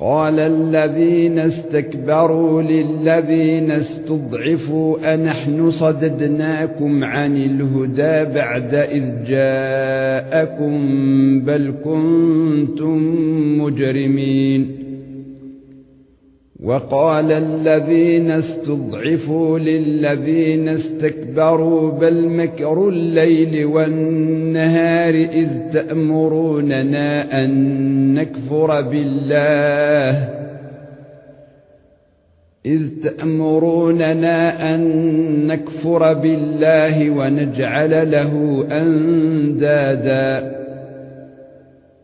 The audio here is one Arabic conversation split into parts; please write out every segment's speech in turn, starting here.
قال الذين استكبروا للذين استضعفوا أنحن صددناكم عن الهدى بعد إذ جاءكم بل كنتم مجرمين وقال الذين استضعفوا للذين استكبروا بل مكر الليل والنهار إذ تأمروننا أن نكفر بالله إذ تأمروننا أن نكفر بالله ونجعل له أندادا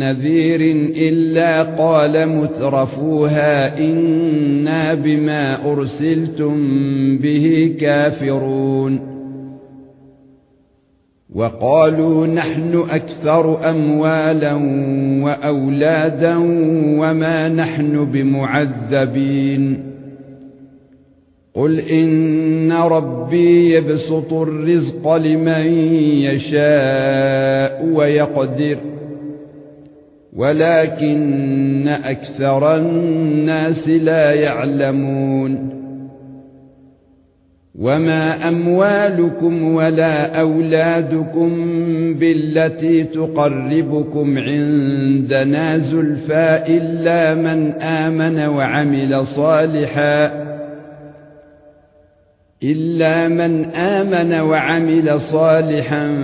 نذير إلا قال مترفوها إنا بما أرسلتم به كافرون. وقالوا نحن أكثر أموالا وأولادا وما نحن بمعذبين. قل إن ربي يبسط الرزق لمن يشاء ويقدر. ولكن أكثر الناس لا يعلمون. وما أموالكم ولا أولادكم بالتي تقربكم عندنا زلفى إلا من آمن وعمل صالحا. إلا من آمن وعمل صالحا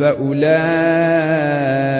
فأولئك